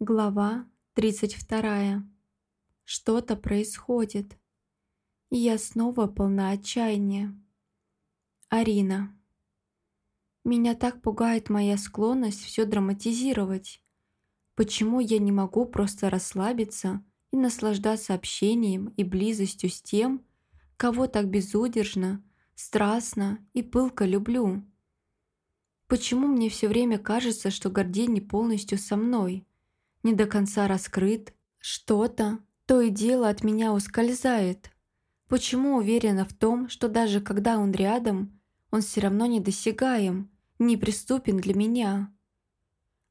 Глава 32. Что-то происходит. И я снова полна отчаяния. Арина. Меня так пугает моя склонность все драматизировать. Почему я не могу просто расслабиться и наслаждаться общением и близостью с тем, кого так безудержно, страстно и пылко люблю? Почему мне все время кажется, что Гордей не полностью со мной – не до конца раскрыт. Что-то, то и дело от меня ускользает. Почему уверена в том, что даже когда он рядом, он все равно недосягаем, неприступен для меня?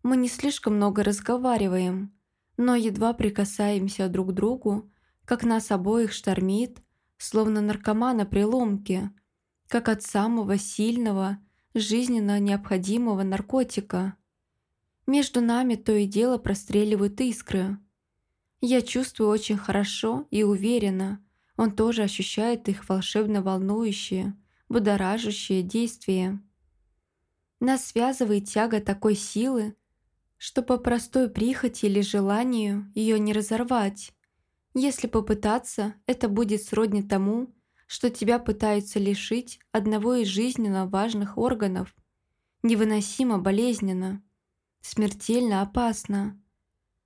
Мы не слишком много разговариваем, но едва прикасаемся друг к другу, как нас обоих штормит, словно наркомана при ломке, как от самого сильного, жизненно необходимого наркотика. Между нами то и дело простреливают искры. Я чувствую очень хорошо и уверенно. Он тоже ощущает их волшебно волнующие, будоражащие действия. Нас связывает тяга такой силы, что по простой прихоти или желанию ее не разорвать. Если попытаться, это будет сродни тому, что тебя пытаются лишить одного из жизненно важных органов. Невыносимо болезненно смертельно опасно.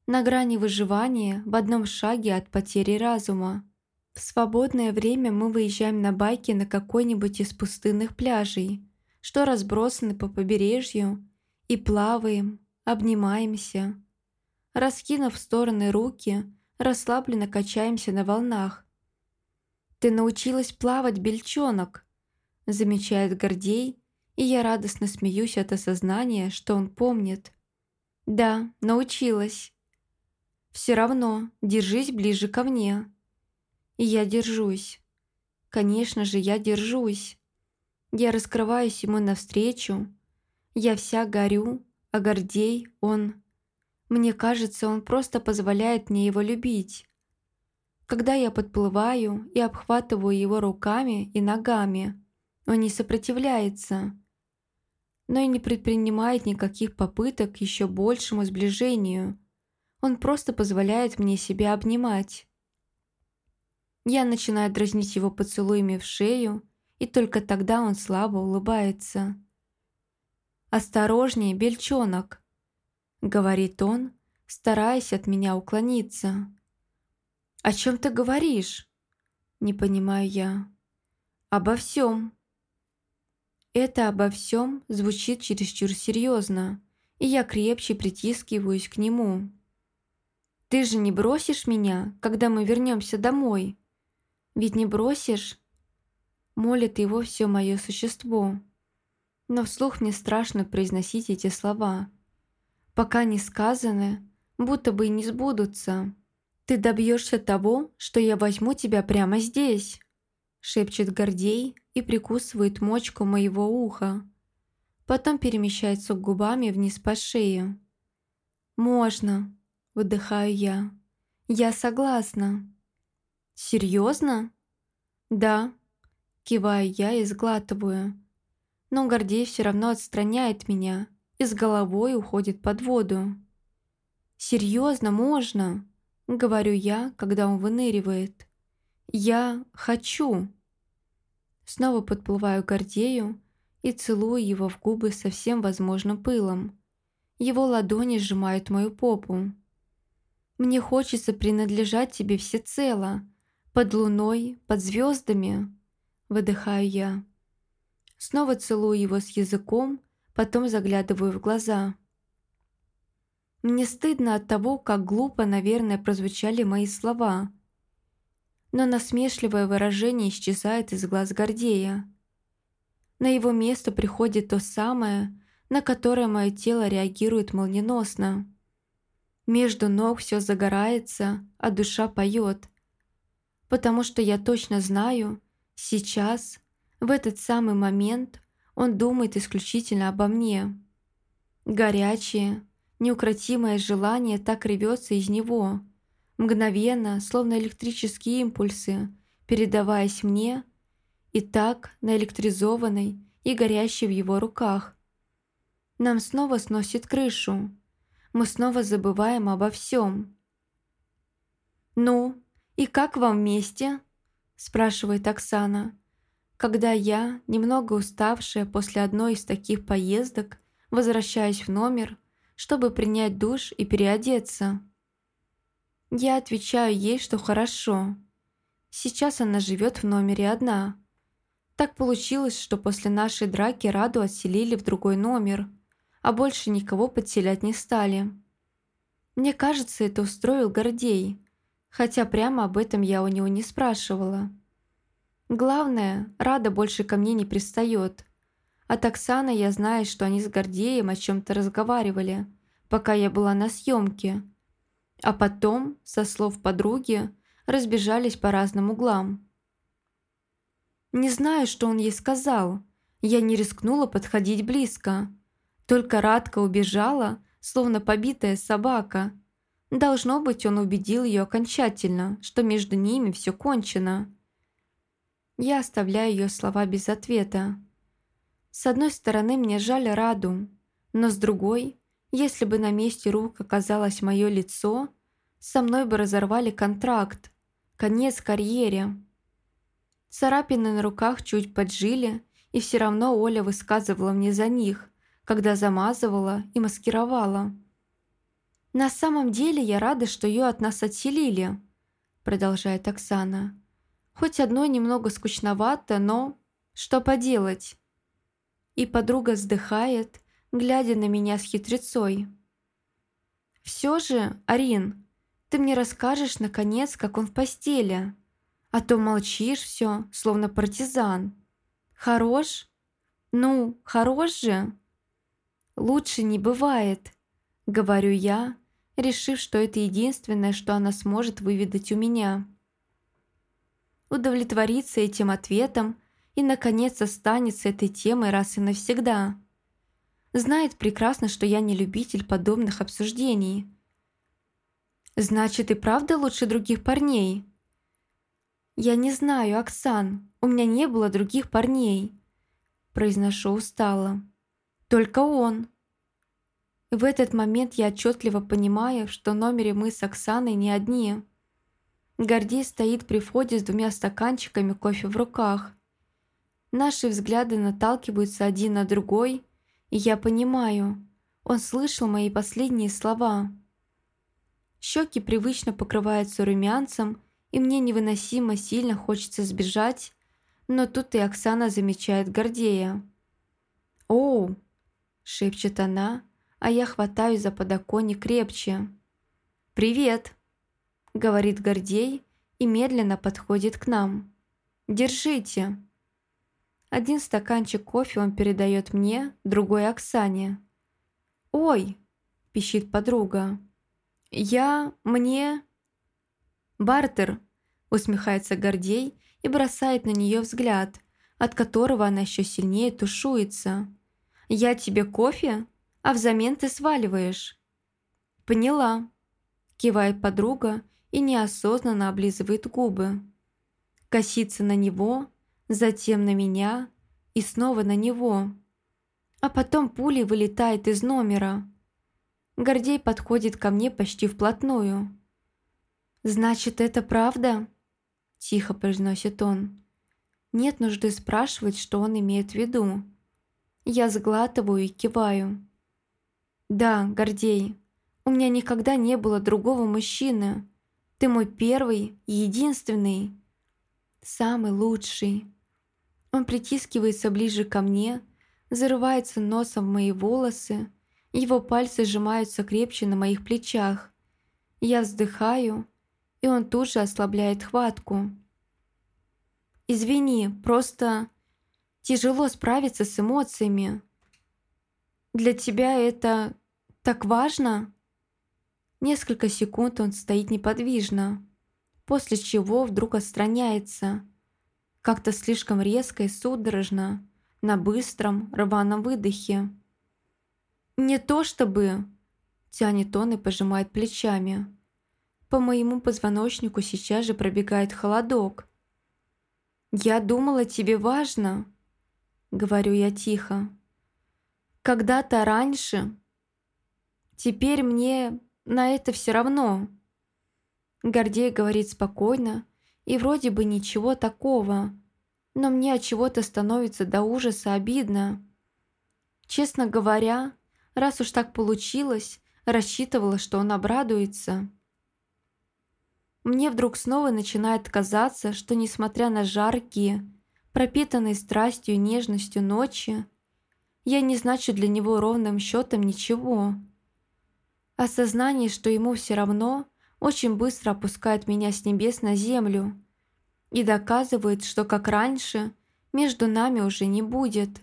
На грани выживания в одном шаге от потери разума. В свободное время мы выезжаем на байке на какой-нибудь из пустынных пляжей, что разбросаны по побережью, и плаваем, обнимаемся. Раскинув в стороны руки, расслабленно качаемся на волнах. «Ты научилась плавать, бельчонок!» замечает Гордей, и я радостно смеюсь от осознания, что он помнит – «Да, научилась». «Все равно, держись ближе ко мне». И я держусь. Конечно же, я держусь. Я раскрываюсь ему навстречу. Я вся горю, а Гордей, он... Мне кажется, он просто позволяет мне его любить. Когда я подплываю и обхватываю его руками и ногами, он не сопротивляется но и не предпринимает никаких попыток к еще большему сближению. Он просто позволяет мне себя обнимать. Я начинаю дразнить его поцелуями в шею, и только тогда он слабо улыбается. «Осторожнее, бельчонок!» — говорит он, стараясь от меня уклониться. «О чем ты говоришь?» «Не понимаю я». «Обо всем», это обо всем звучит чересчур серьезно, и я крепче притискиваюсь к нему. «Ты же не бросишь меня, когда мы вернемся домой? Ведь не бросишь?» Молит его все мое существо. Но вслух мне страшно произносить эти слова. Пока не сказаны, будто бы и не сбудутся. «Ты добьешься того, что я возьму тебя прямо здесь», шепчет Гордей, и прикусывает мочку моего уха. Потом перемещается губами вниз по шее. «Можно», — выдыхаю я. «Я согласна». «Серьезно?» «Да», — киваю я и сглатываю. Но Гордей все равно отстраняет меня и с головой уходит под воду. «Серьезно, можно?» — говорю я, когда он выныривает. «Я хочу». Снова подплываю к Гордею и целую его в губы со всем возможным пылом. Его ладони сжимают мою попу. «Мне хочется принадлежать тебе всецело, под луной, под звездами», — выдыхаю я. Снова целую его с языком, потом заглядываю в глаза. Мне стыдно от того, как глупо, наверное, прозвучали мои слова — но насмешливое выражение исчезает из глаз Гордея. На его место приходит то самое, на которое мое тело реагирует молниеносно. Между ног все загорается, а душа поет. Потому что я точно знаю, сейчас, в этот самый момент, он думает исключительно обо мне. Горячее, неукротимое желание так рвется из него – мгновенно, словно электрические импульсы, передаваясь мне, и так наэлектризованной и горящей в его руках. Нам снова сносит крышу. мы снова забываем обо всем. «Ну, и как вам вместе?» – спрашивает Оксана. Когда я, немного уставшая после одной из таких поездок, возвращаюсь в номер, чтобы принять душ и переодеться. Я отвечаю ей, что хорошо. Сейчас она живет в номере одна. Так получилось, что после нашей драки Раду отселили в другой номер, а больше никого подселять не стали. Мне кажется, это устроил Гордей, хотя прямо об этом я у него не спрашивала. Главное, Рада больше ко мне не пристает. От Оксаны я знаю, что они с Гордеем о чем-то разговаривали, пока я была на съемке. А потом, со слов подруги, разбежались по разным углам. Не знаю, что он ей сказал. Я не рискнула подходить близко. Только Радка убежала, словно побитая собака. Должно быть, он убедил ее окончательно, что между ними все кончено. Я оставляю ее слова без ответа. С одной стороны, мне жаль Раду, но с другой, если бы на месте рук оказалось мое лицо, со мной бы разорвали контракт, конец карьере. Царапины на руках чуть поджили, и все равно Оля высказывала мне за них, когда замазывала и маскировала. «На самом деле я рада, что ее от нас отселили», продолжает Оксана. «Хоть одной немного скучновато, но что поделать?» И подруга вздыхает, глядя на меня с хитрецой. «Все же, Арин, ты мне расскажешь, наконец, как он в постели?» А то молчишь все, словно партизан. Хорош? Ну, хорош же? Лучше не бывает, говорю я, решив, что это единственное, что она сможет выведать у меня. Удовлетвориться этим ответом и, наконец, останется этой темой раз и навсегда. Знает прекрасно, что я не любитель подобных обсуждений. «Значит, и правда лучше других парней?» «Я не знаю, Оксан, у меня не было других парней», произношу устало. «Только он». В этот момент я отчетливо понимаю, что в номере мы с Оксаной не одни. Гордей стоит при входе с двумя стаканчиками кофе в руках. Наши взгляды наталкиваются один на другой, я понимаю, он слышал мои последние слова. Щеки привычно покрываются румянцем, и мне невыносимо сильно хочется сбежать, но тут и Оксана замечает Гордея. «Оу!» – шепчет она, а я хватаю за подоконник крепче. «Привет!» – говорит Гордей и медленно подходит к нам. «Держите!» Один стаканчик кофе он передает мне, другой Оксане. «Ой!» – пищит подруга. «Я... мне...» «Бартер!» – усмехается Гордей и бросает на нее взгляд, от которого она еще сильнее тушуется. «Я тебе кофе, а взамен ты сваливаешь». «Поняла», – кивает подруга и неосознанно облизывает губы. Косится на него, затем на меня и снова на него. А потом пулей вылетает из номера. Гордей подходит ко мне почти вплотную. «Значит, это правда?» – тихо произносит он. Нет нужды спрашивать, что он имеет в виду. Я сглатываю и киваю. «Да, Гордей, у меня никогда не было другого мужчины. Ты мой первый и единственный. Самый лучший». Он притискивается ближе ко мне, зарывается носом в мои волосы, его пальцы сжимаются крепче на моих плечах. Я вздыхаю и он тут же ослабляет хватку. «Извини, просто тяжело справиться с эмоциями. Для тебя это так важно?» Несколько секунд он стоит неподвижно, после чего вдруг отстраняется, как-то слишком резко и судорожно, на быстром, рваном выдохе. «Не то чтобы...» – тянет он и пожимает плечами. По моему позвоночнику сейчас же пробегает холодок. «Я думала, тебе важно», — говорю я тихо. «Когда-то раньше...» Теперь мне на это все равно. Гордей говорит спокойно, и вроде бы ничего такого, но мне от чего-то становится до ужаса обидно. Честно говоря, раз уж так получилось, рассчитывала, что он обрадуется. Мне вдруг снова начинает казаться, что несмотря на жаркие, пропитанные страстью и нежностью ночи, я не значу для него ровным счетом ничего. Осознание, что ему все равно, очень быстро опускает меня с небес на землю и доказывает, что, как раньше, между нами уже не будет.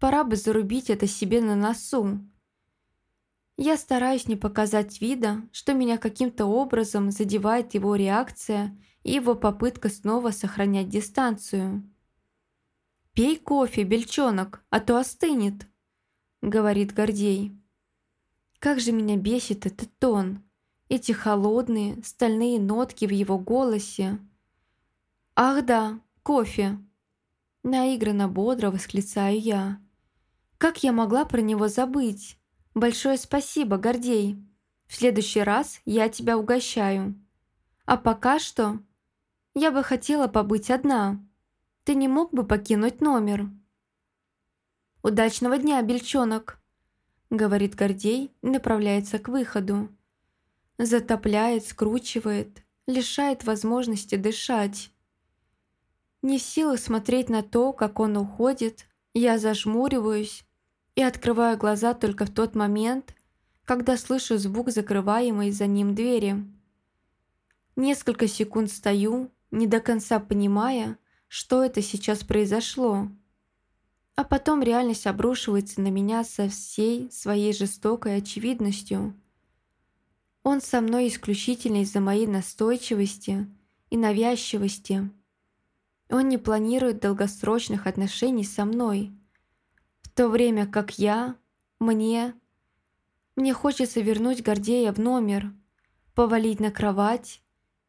Пора бы зарубить это себе на носу. Я стараюсь не показать вида, что меня каким-то образом задевает его реакция и его попытка снова сохранять дистанцию. «Пей кофе, бельчонок, а то остынет», — говорит Гордей. Как же меня бесит этот тон, эти холодные, стальные нотки в его голосе. «Ах да, кофе!» Наигранно бодро восклицаю я. «Как я могла про него забыть? Большое спасибо, Гордей. В следующий раз я тебя угощаю. А пока что я бы хотела побыть одна. Ты не мог бы покинуть номер?» «Удачного дня, бельчонок!» Говорит Гордей и направляется к выходу. Затопляет, скручивает, лишает возможности дышать. Не в силах смотреть на то, как он уходит, я зажмуриваюсь и открываю глаза только в тот момент, когда слышу звук закрываемой за ним двери. Несколько секунд стою, не до конца понимая, что это сейчас произошло. А потом реальность обрушивается на меня со всей своей жестокой очевидностью. Он со мной исключительно из-за моей настойчивости и навязчивости. Он не планирует долгосрочных отношений со мной, в то время как я, мне... Мне хочется вернуть Гордея в номер, повалить на кровать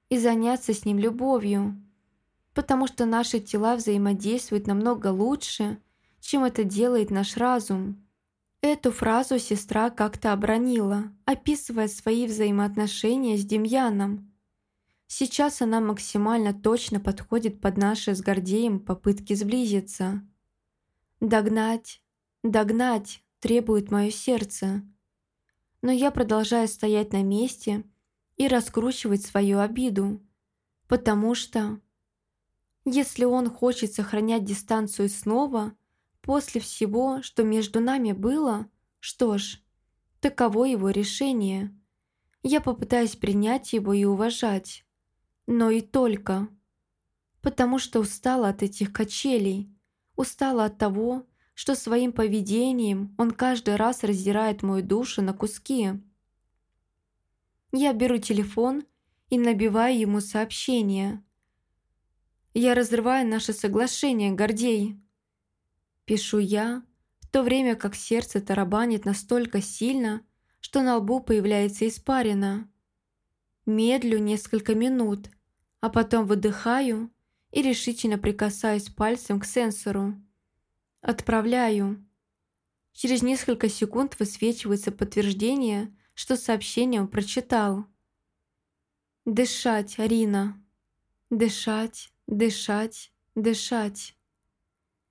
и заняться с ним любовью, потому что наши тела взаимодействуют намного лучше, чем это делает наш разум. Эту фразу сестра как-то обронила, описывая свои взаимоотношения с Демьяном. Сейчас она максимально точно подходит под наши с Гордеем попытки сблизиться. Догнать, догнать требует мое сердце. Но я продолжаю стоять на месте и раскручивать свою обиду, потому что... Если он хочет сохранять дистанцию снова – После всего, что между нами было, что ж, таково его решение. Я попытаюсь принять его и уважать. Но и только. Потому что устала от этих качелей. Устала от того, что своим поведением он каждый раз раздирает мою душу на куски. Я беру телефон и набиваю ему сообщение. Я разрываю наше соглашение, Гордей. Пишу я, в то время как сердце тарабанит настолько сильно, что на лбу появляется испарина. Медлю несколько минут, а потом выдыхаю и решительно прикасаюсь пальцем к сенсору. Отправляю. Через несколько секунд высвечивается подтверждение, что сообщение прочитал. «Дышать, Арина. Дышать, дышать, дышать».